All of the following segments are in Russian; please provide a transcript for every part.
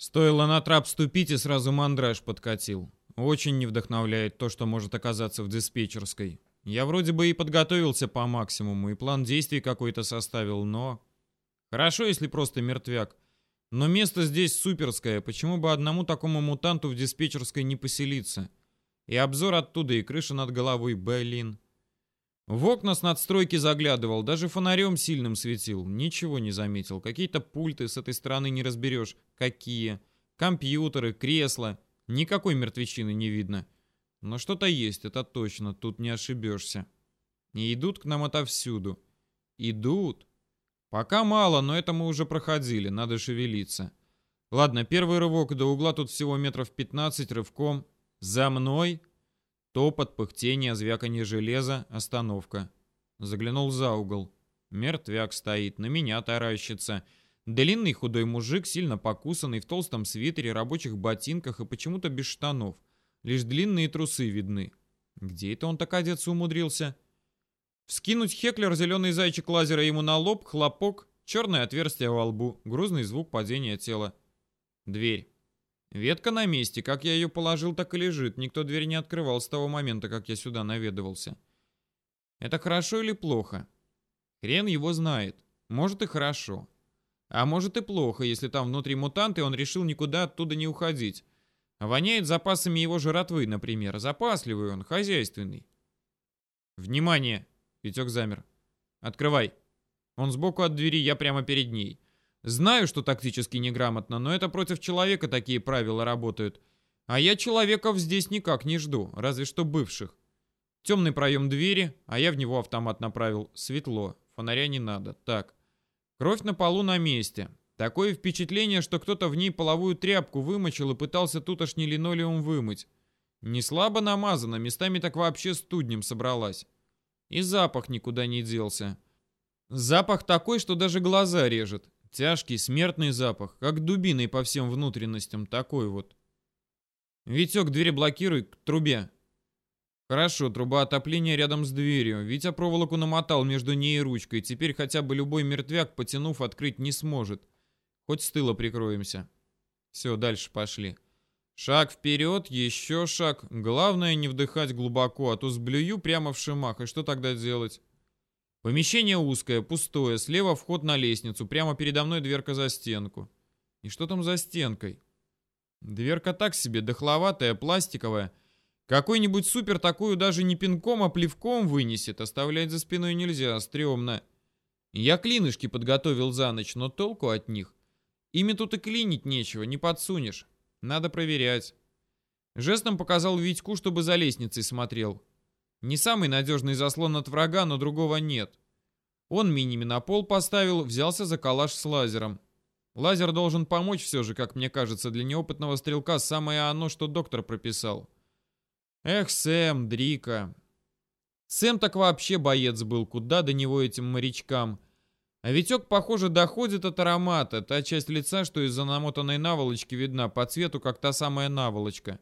Стоило на трап ступить, и сразу мандраж подкатил. Очень не вдохновляет то, что может оказаться в диспетчерской. Я вроде бы и подготовился по максимуму, и план действий какой-то составил, но... Хорошо, если просто мертвяк. Но место здесь суперское, почему бы одному такому мутанту в диспетчерской не поселиться? И обзор оттуда, и крыша над головой, блин. В окна с надстройки заглядывал, даже фонарем сильным светил. Ничего не заметил. Какие-то пульты с этой стороны не разберешь. Какие? Компьютеры, кресла. Никакой мертвечины не видно. Но что-то есть, это точно, тут не ошибешься. И идут к нам отовсюду. Идут. Пока мало, но это мы уже проходили, надо шевелиться. Ладно, первый рывок до угла тут всего метров 15 рывком. За мной. Топот, пыхтение, звяканье железа, остановка. Заглянул за угол. Мертвяк стоит, на меня таращится. Длинный худой мужик, сильно покусанный, в толстом свитере, рабочих ботинках и почему-то без штанов. Лишь длинные трусы видны. Где это он так одеться умудрился? Вскинуть хеклер, зеленый зайчик лазера ему на лоб, хлопок, черное отверстие во лбу, грузный звук падения тела. Дверь. Ветка на месте, как я ее положил, так и лежит. Никто дверь не открывал с того момента, как я сюда наведывался. Это хорошо или плохо? Хрен его знает. Может и хорошо. А может и плохо, если там внутри мутант, и он решил никуда оттуда не уходить. Воняет запасами его жратвы, например. Запасливый он, хозяйственный. Внимание! Витек замер. Открывай. Он сбоку от двери, я прямо перед ней. Знаю, что тактически неграмотно, но это против человека такие правила работают. А я человеков здесь никак не жду, разве что бывших. Темный проем двери, а я в него автомат направил. Светло, фонаря не надо. Так. Кровь на полу на месте. Такое впечатление, что кто-то в ней половую тряпку вымочил и пытался тутошний линолеум вымыть. Не слабо намазано, местами так вообще студнем собралась. И запах никуда не делся. Запах такой, что даже глаза режет. Тяжкий, смертный запах, как дубиной по всем внутренностям, такой вот. Витек, дверь блокируй, к трубе. Хорошо, труба отопления рядом с дверью. Витя проволоку намотал между ней и ручкой. Теперь хотя бы любой мертвяк, потянув, открыть не сможет. Хоть с тыла прикроемся. Все, дальше пошли. Шаг вперед, еще шаг. Главное не вдыхать глубоко, а то сблюю прямо в шимах. И что тогда делать? Помещение узкое, пустое, слева вход на лестницу, прямо передо мной дверка за стенку. И что там за стенкой? Дверка так себе, дохловатая, пластиковая. Какой-нибудь супер такую даже не пинком, а плевком вынесет. Оставлять за спиной нельзя, стрёмно. Я клинышки подготовил за ночь, но толку от них. Ими тут и клинить нечего, не подсунешь. Надо проверять. Жестом показал Витьку, чтобы за лестницей смотрел. Не самый надежный заслон от врага, но другого нет. Он миними на пол поставил, взялся за калаш с лазером. Лазер должен помочь все же, как мне кажется, для неопытного стрелка самое оно, что доктор прописал. Эх, Сэм, Дрика. Сэм так вообще боец был, куда до него этим морячкам. А Витек, похоже, доходит от аромата, та часть лица, что из-за намотанной наволочки видна, по цвету, как та самая наволочка.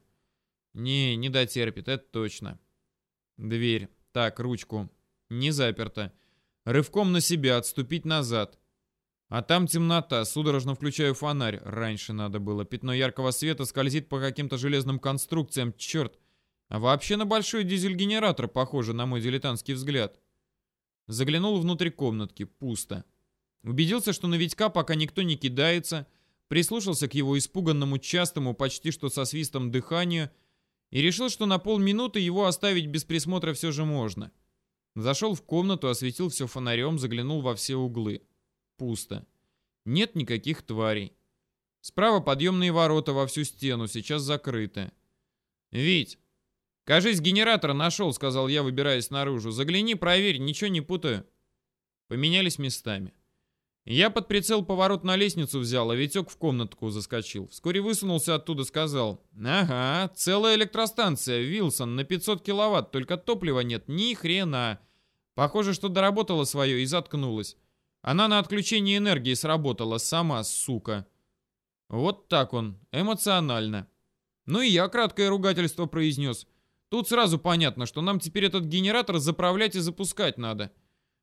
Не, не дотерпит, это точно. Дверь. Так, ручку. Не заперта. Рывком на себя, отступить назад. А там темнота, судорожно включаю фонарь. Раньше надо было. Пятно яркого света скользит по каким-то железным конструкциям. Черт. А вообще на большой дизель-генератор похоже, на мой дилетантский взгляд. Заглянул внутрь комнатки. Пусто. Убедился, что на Витька пока никто не кидается. Прислушался к его испуганному, частому, почти что со свистом дыханию — и решил, что на полминуты его оставить без присмотра все же можно. Зашел в комнату, осветил все фонарем, заглянул во все углы. Пусто. Нет никаких тварей. Справа подъемные ворота во всю стену, сейчас закрыты. «Вить, кажись, генератор нашел», — сказал я, выбираясь наружу. «Загляни, проверь, ничего не путаю». Поменялись местами. Я под прицел поворот на лестницу взял, а Витек в комнатку заскочил. Вскоре высунулся оттуда, сказал. Ага, целая электростанция, Вилсон, на 500 киловатт, только топлива нет, ни хрена. Похоже, что доработала свое и заткнулась. Она на отключение энергии сработала, сама, сука. Вот так он, эмоционально. Ну и я краткое ругательство произнес. Тут сразу понятно, что нам теперь этот генератор заправлять и запускать надо.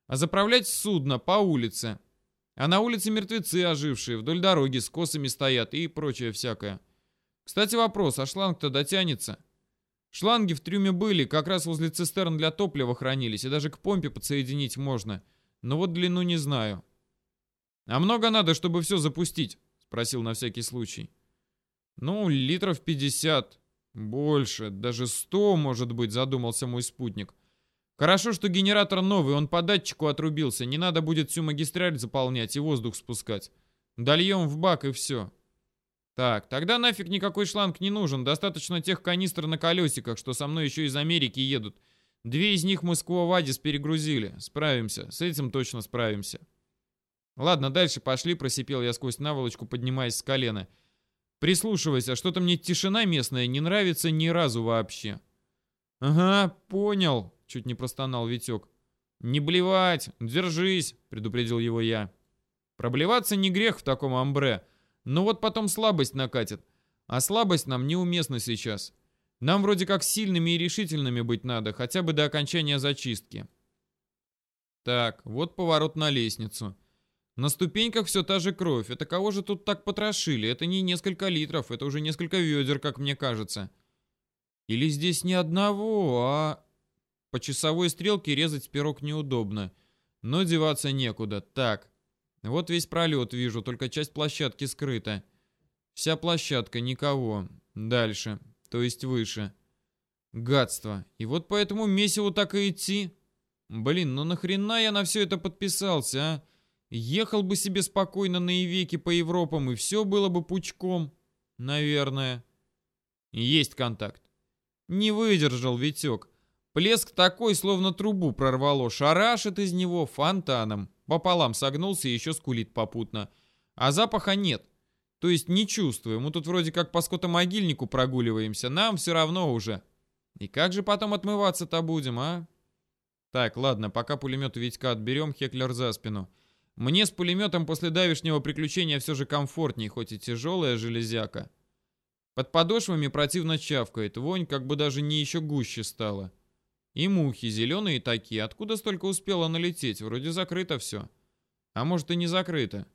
А заправлять судно по улице. А на улице мертвецы ожившие, вдоль дороги с косами стоят и прочее всякое. Кстати, вопрос, а шланг-то дотянется? Шланги в трюме были, как раз возле цистерн для топлива хранились, и даже к помпе подсоединить можно. Но вот длину не знаю. «А много надо, чтобы все запустить?» — спросил на всякий случай. «Ну, литров 50. Больше, даже 100, может быть», — задумался мой спутник. «Хорошо, что генератор новый, он по датчику отрубился. Не надо будет всю магистраль заполнять и воздух спускать. Дольем в бак и все». «Так, тогда нафиг никакой шланг не нужен. Достаточно тех канистр на колесиках, что со мной еще из Америки едут. Две из них мы с Куавадис перегрузили. Справимся. С этим точно справимся». «Ладно, дальше пошли», — просипел я сквозь наволочку, поднимаясь с колена. «Прислушивайся, что-то мне тишина местная не нравится ни разу вообще». «Ага, понял», — чуть не простонал Витек. «Не блевать, держись», — предупредил его я. «Проблеваться не грех в таком амбре, но вот потом слабость накатит, а слабость нам неуместна сейчас. Нам вроде как сильными и решительными быть надо, хотя бы до окончания зачистки». Так, вот поворот на лестницу. На ступеньках все та же кровь. Это кого же тут так потрошили? Это не несколько литров, это уже несколько ведер, как мне кажется. Или здесь ни одного, а... По часовой стрелке резать пирог неудобно. Но деваться некуда. Так, вот весь пролет вижу, только часть площадки скрыта. Вся площадка, никого. Дальше, то есть выше. Гадство. И вот по этому месиву так и идти. Блин, ну нахрена я на все это подписался, а? Ехал бы себе спокойно на Ивеке по Европам, и все было бы пучком. Наверное. Есть контакт. Не выдержал Витек. Плеск такой, словно трубу прорвало, шарашит из него фонтаном. Пополам согнулся и еще скулит попутно. А запаха нет. То есть не чувствую. Мы тут вроде как по скотомогильнику прогуливаемся. Нам все равно уже. И как же потом отмываться-то будем, а? Так, ладно, пока пулемет Витька отберем, Хеклер за спину. Мне с пулеметом после давешнего приключения все же комфортнее, хоть и тяжелая железяка. Под подошвами противно чавкает, вонь как бы даже не еще гуще стала. И мухи зеленые такие, откуда столько успело налететь? Вроде закрыто все. А может и не закрыто.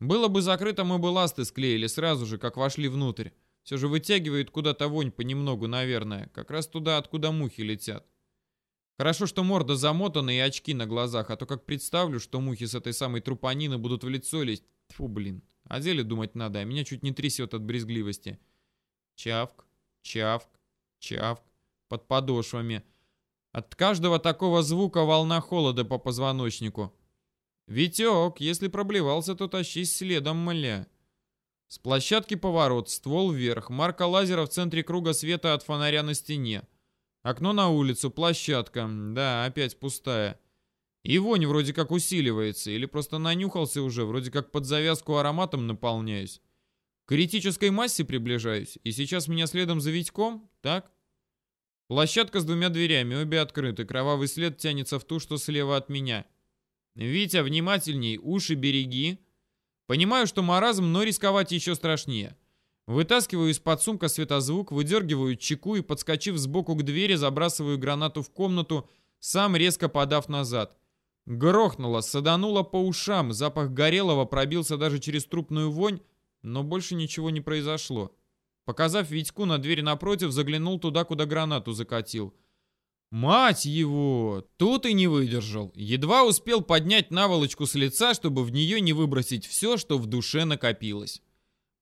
Было бы закрыто, мы бы ласты склеили сразу же, как вошли внутрь. Все же вытягивает куда-то вонь понемногу, наверное. Как раз туда, откуда мухи летят. Хорошо, что морда замотана и очки на глазах, а то как представлю, что мухи с этой самой трупанины будут в лицо лезть. Фу, блин. О деле думать надо, а меня чуть не трясет от брезгливости. Чавк, чавк, чавк. Под подошвами. От каждого такого звука волна холода по позвоночнику. Витек, если проблевался, то тащись следом, мля. С площадки поворот, ствол вверх, марка лазера в центре круга света от фонаря на стене. Окно на улицу, площадка. Да, опять пустая. И вонь вроде как усиливается, или просто нанюхался уже, вроде как под завязку ароматом наполняюсь. К критической массе приближаюсь, и сейчас меня следом за Витьком, так? Площадка с двумя дверями, обе открыты, кровавый след тянется в ту, что слева от меня. Витя, внимательней, уши береги. Понимаю, что маразм, но рисковать еще страшнее. Вытаскиваю из-под сумка светозвук, выдергиваю чеку и, подскочив сбоку к двери, забрасываю гранату в комнату, сам резко подав назад. Грохнуло, садануло по ушам, запах горелого пробился даже через трупную вонь, но больше ничего не произошло. Показав Витьку на дверь напротив, заглянул туда, куда гранату закатил. Мать его! Тут и не выдержал. Едва успел поднять наволочку с лица, чтобы в нее не выбросить все, что в душе накопилось.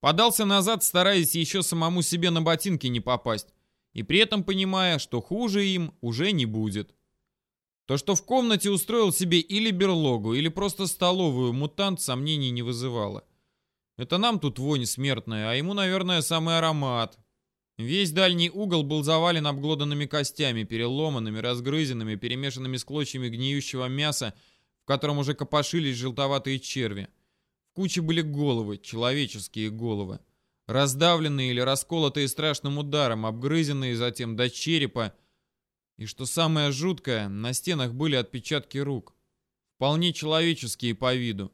Подался назад, стараясь еще самому себе на ботинки не попасть, и при этом понимая, что хуже им уже не будет. То, что в комнате устроил себе или берлогу, или просто столовую, мутант сомнений не вызывало. Это нам тут вонь смертная, а ему, наверное, самый аромат. Весь дальний угол был завален обглоданными костями, переломанными, разгрызенными, перемешанными с клочьями гниющего мяса, в котором уже копошились желтоватые черви куче были головы, человеческие головы. Раздавленные или расколотые страшным ударом, обгрызенные затем до черепа. И что самое жуткое, на стенах были отпечатки рук. Вполне человеческие по виду.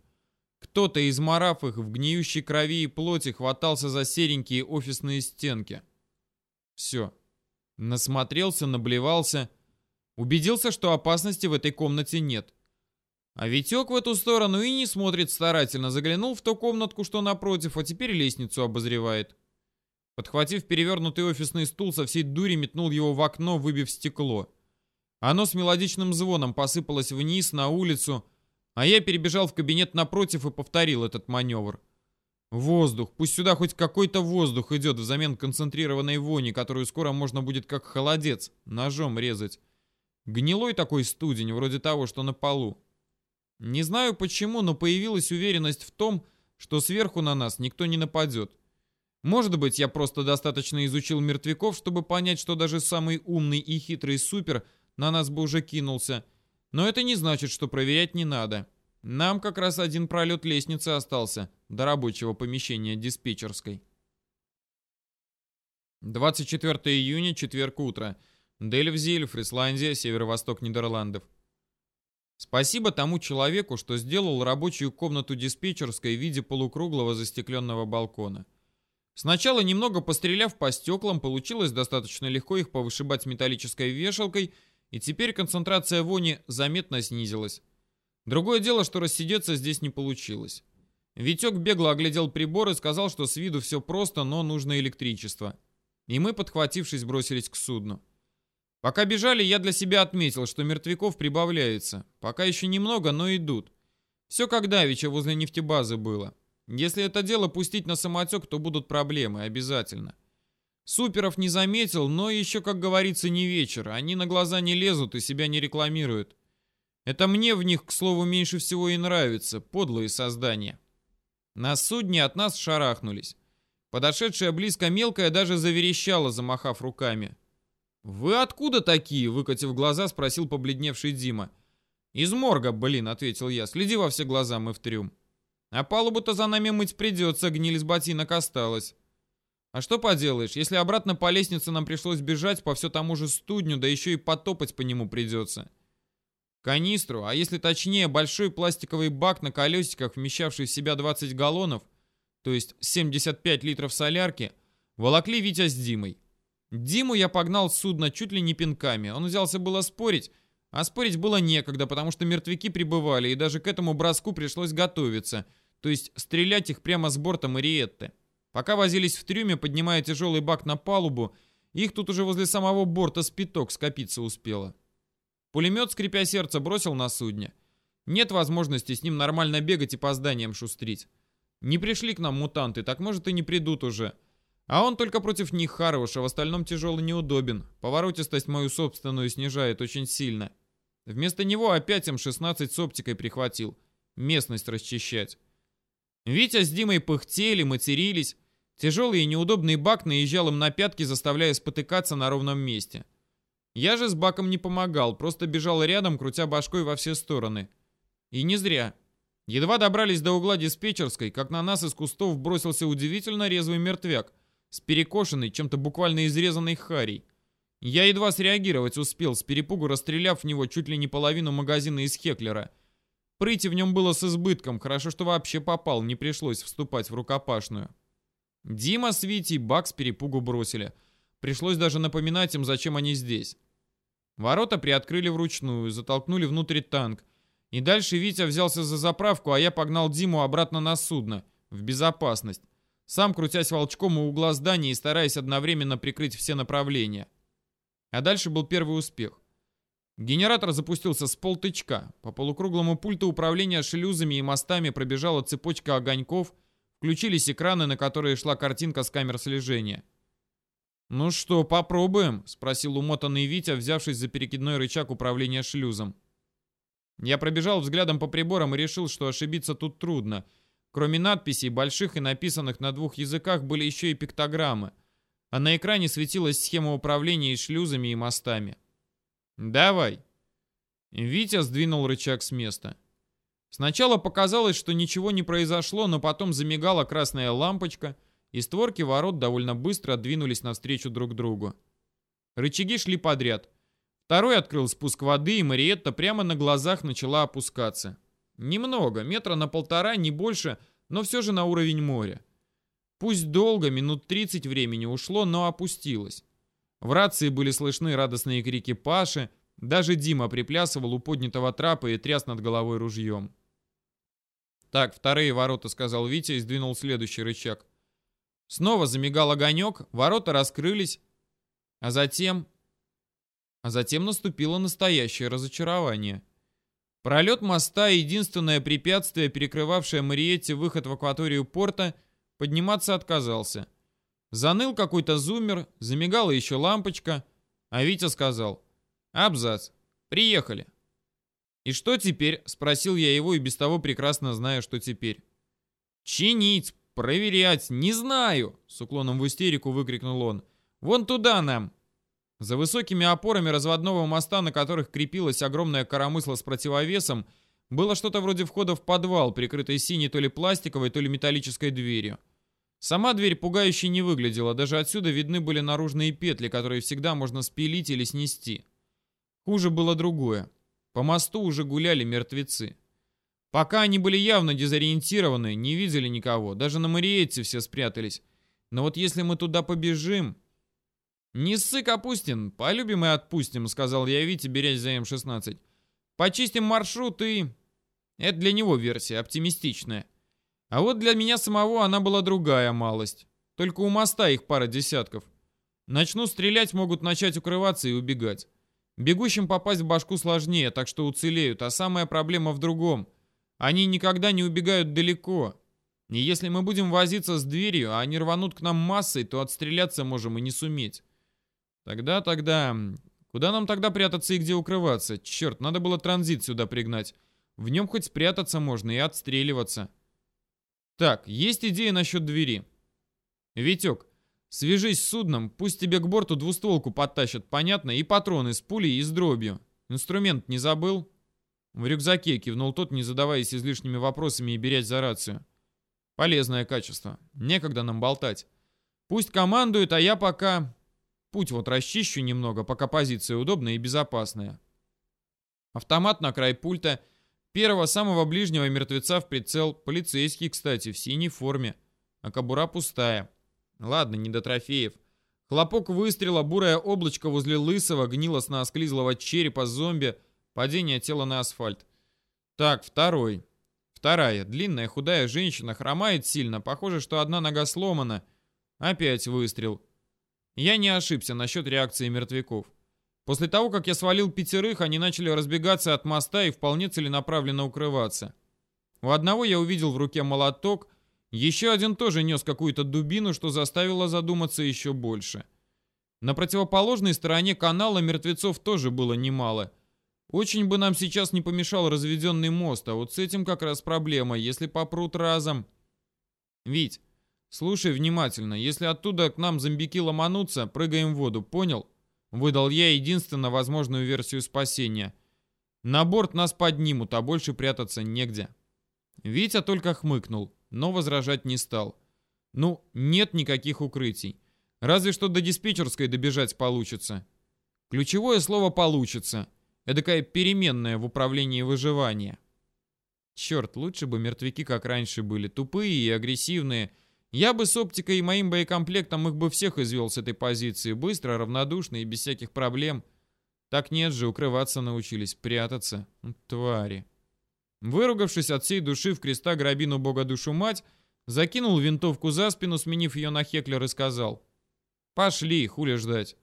Кто-то, изморав их в гниющей крови и плоти, хватался за серенькие офисные стенки. Все. Насмотрелся, наблевался. Убедился, что опасности в этой комнате нет. А Витек в эту сторону и не смотрит старательно, заглянул в ту комнатку, что напротив, а теперь лестницу обозревает. Подхватив перевернутый офисный стул, со всей дури метнул его в окно, выбив стекло. Оно с мелодичным звоном посыпалось вниз, на улицу, а я перебежал в кабинет напротив и повторил этот маневр. Воздух, пусть сюда хоть какой-то воздух идет взамен концентрированной вони, которую скоро можно будет как холодец, ножом резать. Гнилой такой студень, вроде того, что на полу. Не знаю почему, но появилась уверенность в том, что сверху на нас никто не нападет. Может быть, я просто достаточно изучил мертвяков, чтобы понять, что даже самый умный и хитрый супер на нас бы уже кинулся. Но это не значит, что проверять не надо. Нам как раз один пролет лестницы остался до рабочего помещения диспетчерской. 24 июня, четверг утро. Дельвзиль, Фрисландия, северо-восток Нидерландов. Спасибо тому человеку, что сделал рабочую комнату диспетчерской в виде полукруглого застекленного балкона. Сначала, немного постреляв по стеклам, получилось достаточно легко их повышибать металлической вешалкой, и теперь концентрация вони заметно снизилась. Другое дело, что рассидеться здесь не получилось. Витек бегло оглядел прибор и сказал, что с виду все просто, но нужно электричество. И мы, подхватившись, бросились к судну. Пока бежали, я для себя отметил, что мертвяков прибавляется. Пока еще немного, но идут. Все как давеча возле нефтебазы было. Если это дело пустить на самотек, то будут проблемы, обязательно. Суперов не заметил, но еще, как говорится, не вечер. Они на глаза не лезут и себя не рекламируют. Это мне в них, к слову, меньше всего и нравится, подлые создания. На судне от нас шарахнулись. Подошедшая близко мелкая даже заверещала, замахав руками. «Вы откуда такие?» — выкатив глаза, спросил побледневший Дима. «Из морга, блин», — ответил я. «Следи во все глаза, мы в трюм». «А палубу-то за нами мыть придется, гниль с ботинок осталась». «А что поделаешь, если обратно по лестнице нам пришлось бежать по все тому же студню, да еще и потопать по нему придется». Канистру, а если точнее, большой пластиковый бак на колесиках, вмещавший в себя 20 галлонов, то есть 75 литров солярки, волокли Витя с Димой. Диму я погнал с судна чуть ли не пинками. Он взялся было спорить, а спорить было некогда, потому что мертвяки прибывали, и даже к этому броску пришлось готовиться, то есть стрелять их прямо с борта Мариетты. Пока возились в трюме, поднимая тяжелый бак на палубу, их тут уже возле самого борта спиток скопиться успело. Пулемет, скрипя сердце, бросил на судне. Нет возможности с ним нормально бегать и по зданиям шустрить. Не пришли к нам мутанты, так может и не придут уже. А он только против них хорош, а в остальном тяжелый неудобен. Поворотистость мою собственную снижает очень сильно. Вместо него опять М-16 с оптикой прихватил. Местность расчищать. Витя с Димой пыхтели, матерились. Тяжелый и неудобный бак наезжал им на пятки, заставляя спотыкаться на ровном месте. Я же с баком не помогал, просто бежал рядом, крутя башкой во все стороны. И не зря. Едва добрались до угла диспетчерской, как на нас из кустов бросился удивительно резвый мертвяк, с перекошенной, чем-то буквально изрезанной харей. Я едва среагировать успел, с перепугу расстреляв в него чуть ли не половину магазина из Хеклера. Прыти в нем было с избытком, хорошо, что вообще попал, не пришлось вступать в рукопашную. Дима с Витей бак перепугу бросили. Пришлось даже напоминать им, зачем они здесь. Ворота приоткрыли вручную, затолкнули внутрь танк. И дальше Витя взялся за заправку, а я погнал Диму обратно на судно, в безопасность сам крутясь волчком у угла здания и стараясь одновременно прикрыть все направления. А дальше был первый успех. Генератор запустился с полтычка. По полукруглому пульту управления шлюзами и мостами пробежала цепочка огоньков, включились экраны, на которые шла картинка с камер слежения. «Ну что, попробуем?» — спросил умотанный Витя, взявшись за перекидной рычаг управления шлюзом. Я пробежал взглядом по приборам и решил, что ошибиться тут трудно — Кроме надписей, больших и написанных на двух языках, были еще и пиктограммы, а на экране светилась схема управления и шлюзами и мостами. «Давай!» Витя сдвинул рычаг с места. Сначала показалось, что ничего не произошло, но потом замигала красная лампочка, и створки ворот довольно быстро двинулись навстречу друг другу. Рычаги шли подряд. Второй открыл спуск воды, и Мариетта прямо на глазах начала опускаться. Немного, метра на полтора, не больше, но все же на уровень моря. Пусть долго, минут 30 времени ушло, но опустилось. В рации были слышны радостные крики Паши, Даже Дима приплясывал у поднятого трапа и тряс над головой ружьем. «Так, вторые ворота», — сказал Витя и сдвинул следующий рычаг. Снова замигал огонек, ворота раскрылись, а затем... А затем наступило настоящее разочарование. Пролет моста, единственное препятствие, перекрывавшее Мариетте выход в акваторию порта, подниматься отказался. Заныл какой-то зумер, замигала еще лампочка, а Витя сказал «Абзац, приехали». «И что теперь?» — спросил я его и без того прекрасно знаю, что теперь. «Чинить, проверять, не знаю!» — с уклоном в истерику выкрикнул он. «Вон туда нам!» За высокими опорами разводного моста, на которых крепилась огромная коромысла с противовесом, было что-то вроде входа в подвал, прикрытый синей то ли пластиковой, то ли металлической дверью. Сама дверь пугающе не выглядела, даже отсюда видны были наружные петли, которые всегда можно спилить или снести. Хуже было другое. По мосту уже гуляли мертвецы. Пока они были явно дезориентированы, не видели никого, даже на Мариетте все спрятались. Но вот если мы туда побежим... «Не ссы, Капустин, полюбим и отпустим», — сказал я Вите, берясь за М-16. «Почистим маршрут и...» Это для него версия, оптимистичная. А вот для меня самого она была другая малость. Только у моста их пара десятков. Начну стрелять, могут начать укрываться и убегать. Бегущим попасть в башку сложнее, так что уцелеют, а самая проблема в другом. Они никогда не убегают далеко. И если мы будем возиться с дверью, а они рванут к нам массой, то отстреляться можем и не суметь. Тогда, тогда... Куда нам тогда прятаться и где укрываться? Черт, надо было транзит сюда пригнать. В нем хоть спрятаться можно и отстреливаться. Так, есть идея насчет двери. Витек, Свяжись с судном, пусть тебе к борту двустволку подтащат, понятно, и патроны с пулей и с дробью. Инструмент не забыл?» В рюкзаке кивнул тот, не задаваясь излишними вопросами и берясь за рацию. «Полезное качество. Некогда нам болтать. Пусть командует, а я пока... Путь вот расчищу немного, пока позиция удобная и безопасная». Автомат на край пульта. Первого самого ближнего мертвеца в прицел. Полицейский, кстати, в синей форме. А кобура пустая. Ладно, не до трофеев. Хлопок выстрела, бурое облачко возле лысого, гнилостно-осклизлого черепа зомби, падение тела на асфальт. Так, второй. Вторая, длинная, худая женщина, хромает сильно, похоже, что одна нога сломана. Опять выстрел. Я не ошибся насчет реакции мертвяков. После того, как я свалил пятерых, они начали разбегаться от моста и вполне целенаправленно укрываться. У одного я увидел в руке молоток, еще один тоже нес какую-то дубину, что заставило задуматься еще больше. На противоположной стороне канала мертвецов тоже было немало. Очень бы нам сейчас не помешал разведенный мост, а вот с этим как раз проблема, если попрут разом. Вить, слушай внимательно, если оттуда к нам зомбики ломанутся, прыгаем в воду, понял? Выдал я единственно возможную версию спасения. На борт нас поднимут, а больше прятаться негде. Витя только хмыкнул но возражать не стал. Ну, нет никаких укрытий. Разве что до диспетчерской добежать получится. Ключевое слово «получится». Эдакая переменная в управлении выживания. Черт, лучше бы мертвяки как раньше были, тупые и агрессивные. Я бы с оптикой и моим боекомплектом их бы всех извел с этой позиции, быстро, равнодушно и без всяких проблем. Так нет же, укрываться научились, прятаться. Твари. Выругавшись от всей души в креста грабину бога душу мать, закинул винтовку за спину, сменив ее на Хеклер и сказал «Пошли, хули ждать».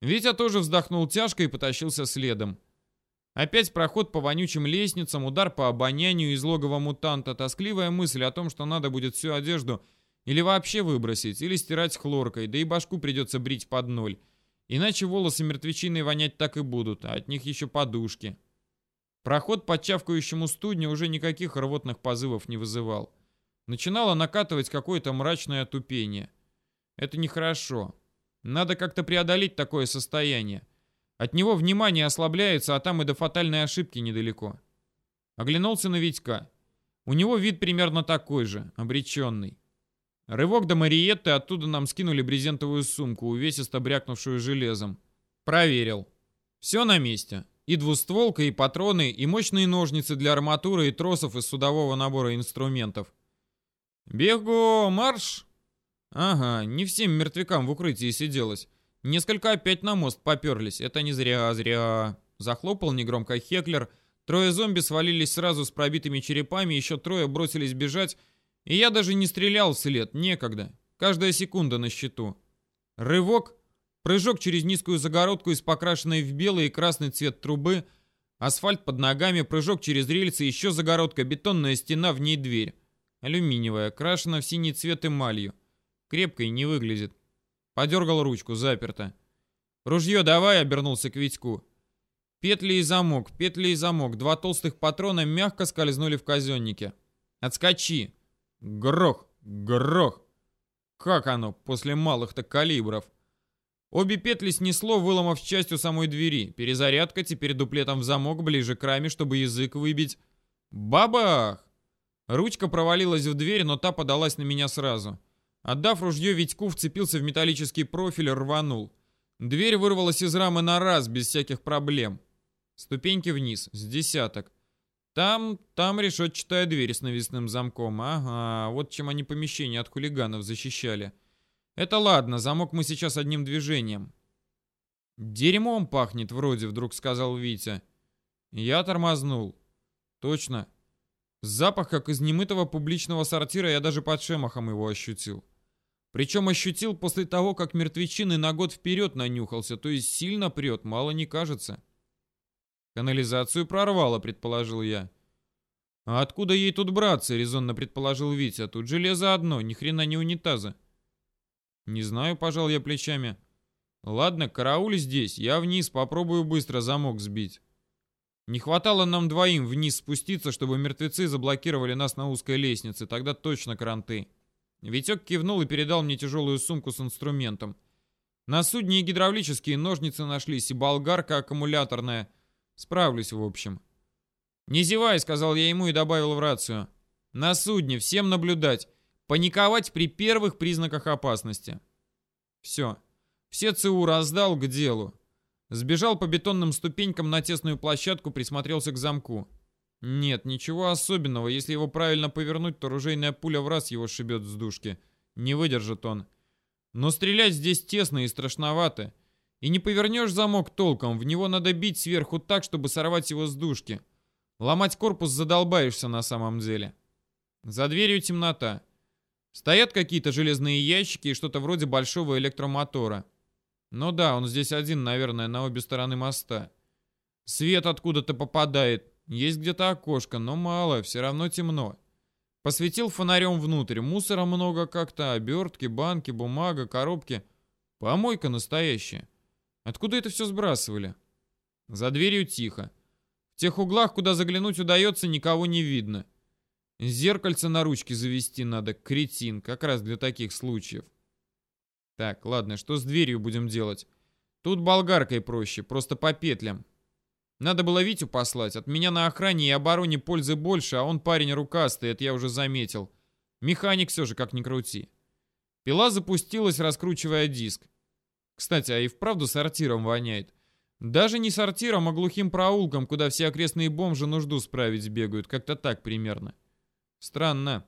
Витя тоже вздохнул тяжко и потащился следом. Опять проход по вонючим лестницам, удар по обонянию из логова мутанта, тоскливая мысль о том, что надо будет всю одежду или вообще выбросить, или стирать хлоркой, да и башку придется брить под ноль. Иначе волосы мертвечиной вонять так и будут, а от них еще подушки. Проход по чавкающему студню уже никаких рвотных позывов не вызывал. Начинало накатывать какое-то мрачное отупение. Это нехорошо. Надо как-то преодолеть такое состояние. От него внимание ослабляется, а там и до фатальной ошибки недалеко. Оглянулся на Витька. У него вид примерно такой же, обреченный. Рывок до Мариетты, оттуда нам скинули брезентовую сумку, увесисто брякнувшую железом. Проверил. Все на месте. И двустволка, и патроны, и мощные ножницы для арматуры и тросов из судового набора инструментов. «Бегу, марш!» Ага, не всем мертвякам в укрытии сиделось. Несколько опять на мост поперлись. Это не зря, зря. Захлопал негромко Хеклер. Трое зомби свалились сразу с пробитыми черепами, еще трое бросились бежать, и я даже не стрелял вслед, некогда. Каждая секунда на счету. Рывок, прыжок через низкую загородку из покрашенной в белый и красный цвет трубы, асфальт под ногами, прыжок через рельсы, еще загородка, бетонная стена, в ней дверь. Алюминиевая, крашена в синий цвет эмалью. Крепкой не выглядит. Подергал ручку, заперто. «Ружье давай!» — обернулся к Витьку. Петли и замок, петли и замок. Два толстых патрона мягко скользнули в казеннике. «Отскочи!» Грох, грох. Как оно после малых-то калибров? Обе петли снесло, выломав частью самой двери. Перезарядка, теперь дуплетом в замок, ближе к раме, чтобы язык выбить. Бабах! Ручка провалилась в дверь, но та подалась на меня сразу. Отдав ружье, Витьку вцепился в металлический профиль, рванул. Дверь вырвалась из рамы на раз, без всяких проблем. Ступеньки вниз, с десяток. Там, там решетчатая дверь с навесным замком. Ага, вот чем они помещение от хулиганов защищали. Это ладно, замок мы сейчас одним движением. Дерьмом пахнет вроде, вдруг сказал Витя. Я тормознул. Точно. Запах, как из немытого публичного сортира, я даже под шемахом его ощутил. Причем ощутил после того, как мертвечины на год вперед нанюхался, то есть сильно прет, мало не кажется. Канализацию прорвало, предположил я. А откуда ей тут браться, резонно предположил Витя. Тут железо одно, ни хрена не унитаза. Не знаю, пожал я плечами. Ладно, карауль здесь, я вниз попробую быстро замок сбить. Не хватало нам двоим вниз спуститься, чтобы мертвецы заблокировали нас на узкой лестнице, тогда точно кранты. Витек кивнул и передал мне тяжелую сумку с инструментом. На судне и гидравлические ножницы нашлись, и болгарка аккумуляторная — Справлюсь, в общем. «Не зевай», — сказал я ему и добавил в рацию. «На судне, всем наблюдать. Паниковать при первых признаках опасности». Все. Все ЦУ раздал к делу. Сбежал по бетонным ступенькам на тесную площадку, присмотрелся к замку. Нет, ничего особенного. Если его правильно повернуть, то ружейная пуля в раз его шибет с дужки. Не выдержит он. Но стрелять здесь тесно и страшновато. И не повернешь замок толком, в него надо бить сверху так, чтобы сорвать его с дужки. Ломать корпус задолбаешься на самом деле. За дверью темнота. Стоят какие-то железные ящики и что-то вроде большого электромотора. Ну да, он здесь один, наверное, на обе стороны моста. Свет откуда-то попадает. Есть где-то окошко, но мало, все равно темно. Посветил фонарем внутрь. Мусора много как-то, обертки, банки, бумага, коробки. Помойка настоящая. Откуда это все сбрасывали? За дверью тихо. В тех углах, куда заглянуть удается, никого не видно. Зеркальце на ручке завести надо, кретин, как раз для таких случаев. Так, ладно, что с дверью будем делать? Тут болгаркой проще, просто по петлям. Надо было Витю послать. От меня на охране и обороне пользы больше, а он парень рукастый, это я уже заметил. Механик все же, как ни крути. Пила запустилась, раскручивая диск. Кстати, а и вправду сортиром воняет. Даже не сортиром, а глухим проулком, куда все окрестные бомжи нужду справить бегают. Как-то так примерно. Странно.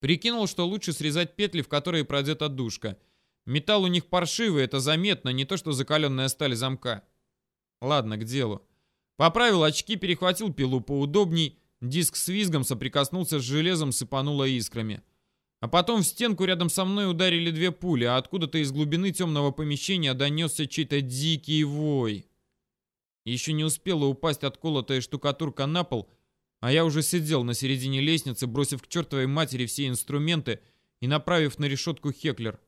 Прикинул, что лучше срезать петли, в которые продета душка. Металл у них паршивый, это заметно, не то что закаленная сталь замка. Ладно, к делу. Поправил очки, перехватил пилу поудобней. Диск с визгом соприкоснулся с железом, сыпануло искрами. А потом в стенку рядом со мной ударили две пули, а откуда-то из глубины темного помещения донесся чей-то дикий вой. Еще не успела упасть отколотая штукатурка на пол, а я уже сидел на середине лестницы, бросив к чертовой матери все инструменты и направив на решетку Хеклер.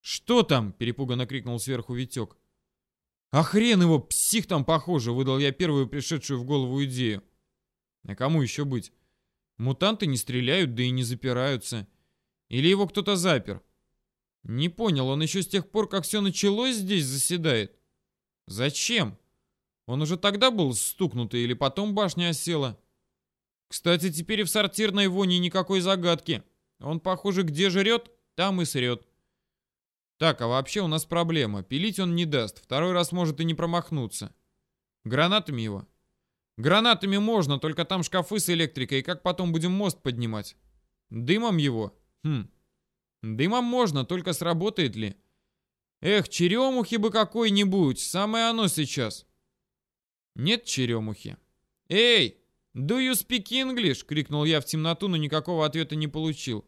«Что там?» — перепуганно крикнул сверху Витек. «А хрен его, псих там похоже!» — выдал я первую пришедшую в голову идею. «А кому еще быть?» Мутанты не стреляют, да и не запираются. Или его кто-то запер? Не понял, он еще с тех пор, как все началось, здесь заседает? Зачем? Он уже тогда был стукнутый или потом башня осела? Кстати, теперь и в сортирной вони никакой загадки. Он, похоже, где жрет, там и срет. Так, а вообще у нас проблема. Пилить он не даст. Второй раз может и не промахнуться. Гранатами его? Гранатами можно, только там шкафы с электрикой, как потом будем мост поднимать? Дымом его? Хм. Дымом можно, только сработает ли? Эх, черемухи бы какой-нибудь, самое оно сейчас. Нет черемухи. «Эй, do you speak English?» — крикнул я в темноту, но никакого ответа не получил.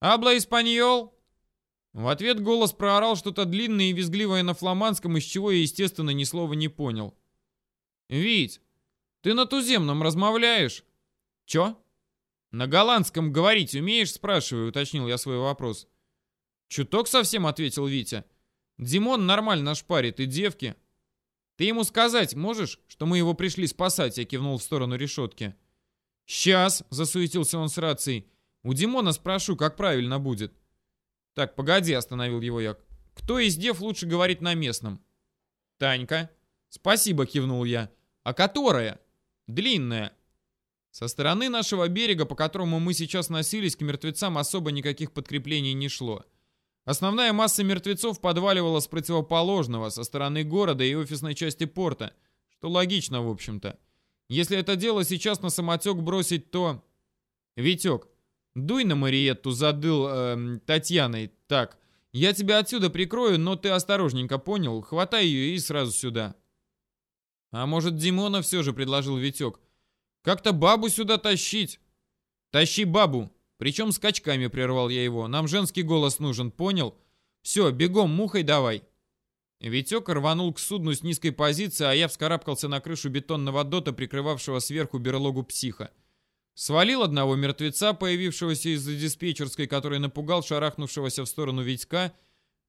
«Абла испаньол?» В ответ голос проорал что-то длинное и визгливое на фламандском, из чего я, естественно, ни слова не понял. «Вить, ты на туземном размовляешь?» «Чё?» «На голландском говорить умеешь?» — спрашиваю, уточнил я свой вопрос. «Чуток совсем», — ответил Витя. «Димон нормально шпарит, и девки». «Ты ему сказать можешь, что мы его пришли спасать?» Я кивнул в сторону решетки. «Сейчас», — засуетился он с рацией. «У Димона спрошу, как правильно будет». «Так, погоди», — остановил его я. «Кто из дев лучше говорит на местном?» «Танька». «Спасибо», — кивнул я. «А которая?» «Длинная». Со стороны нашего берега, по которому мы сейчас носились, к мертвецам особо никаких подкреплений не шло. Основная масса мертвецов подваливала с противоположного, со стороны города и офисной части порта, что логично, в общем-то. Если это дело сейчас на самотек бросить, то... Витек, дуй на Мариетту, задыл э, Татьяной. Так, я тебя отсюда прикрою, но ты осторожненько понял. Хватай ее и сразу сюда. А может, Димона все же предложил Витек. Как-то бабу сюда тащить. Тащи бабу. Причем скачками прервал я его. Нам женский голос нужен, понял? Все, бегом, мухой давай. Витек рванул к судну с низкой позиции, а я вскарабкался на крышу бетонного дота, прикрывавшего сверху берлогу психа. Свалил одного мертвеца, появившегося из-за диспетчерской, который напугал шарахнувшегося в сторону Витька,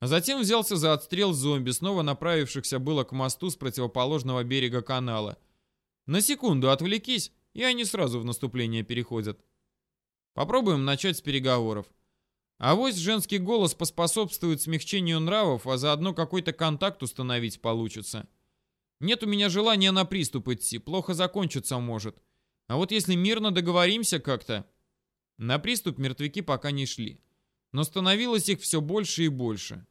а затем взялся за отстрел зомби, снова направившихся было к мосту с противоположного берега канала. На секунду отвлекись, и они сразу в наступление переходят. Попробуем начать с переговоров. А вось женский голос поспособствует смягчению нравов, а заодно какой-то контакт установить получится. Нет у меня желания на приступ идти, плохо закончиться может. А вот если мирно договоримся как-то... На приступ мертвяки пока не шли. Но становилось их все больше и больше.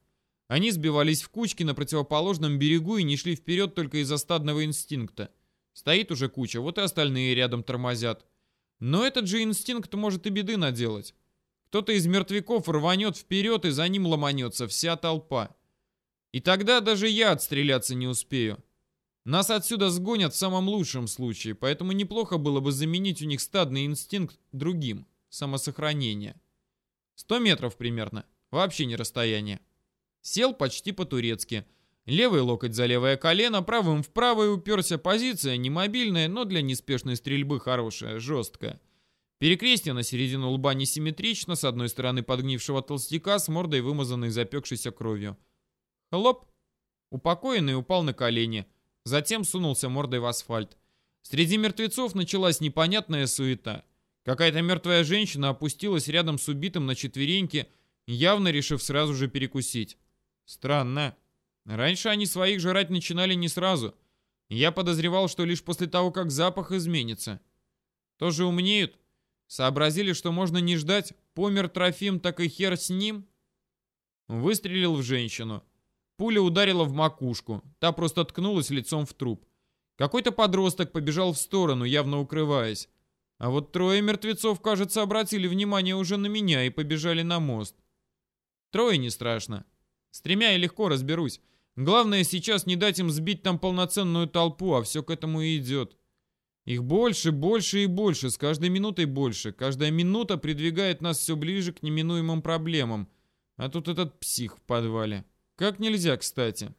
Они сбивались в кучки на противоположном берегу и не шли вперед только из-за стадного инстинкта. Стоит уже куча, вот и остальные рядом тормозят. Но этот же инстинкт может и беды наделать. Кто-то из мертвяков рванет вперед, и за ним ломанется вся толпа. И тогда даже я отстреляться не успею. Нас отсюда сгонят в самом лучшем случае, поэтому неплохо было бы заменить у них стадный инстинкт другим — самосохранение. Сто метров примерно, вообще не расстояние. Сел почти по-турецки — Левый локоть за левое колено, правым вправо и уперся. Позиция не мобильная, но для неспешной стрельбы хорошая, жесткая. Перекрестие на середину лба несимметрично, с одной стороны подгнившего толстяка с мордой вымазанной запекшейся кровью. Хлоп! Упокоенный упал на колени, затем сунулся мордой в асфальт. Среди мертвецов началась непонятная суета. Какая-то мертвая женщина опустилась рядом с убитым на четвереньки, явно решив сразу же перекусить. Странно. Раньше они своих жрать начинали не сразу. Я подозревал, что лишь после того, как запах изменится. Тоже умнеют. Сообразили, что можно не ждать. Помер Трофим, так и хер с ним. Выстрелил в женщину. Пуля ударила в макушку. Та просто ткнулась лицом в труп. Какой-то подросток побежал в сторону, явно укрываясь. А вот трое мертвецов, кажется, обратили внимание уже на меня и побежали на мост. Трое не страшно. С тремя я легко разберусь. Главное сейчас не дать им сбить там полноценную толпу, а все к этому и идет. Их больше, больше и больше, с каждой минутой больше. Каждая минута придвигает нас все ближе к неминуемым проблемам. А тут этот псих в подвале. Как нельзя, кстати.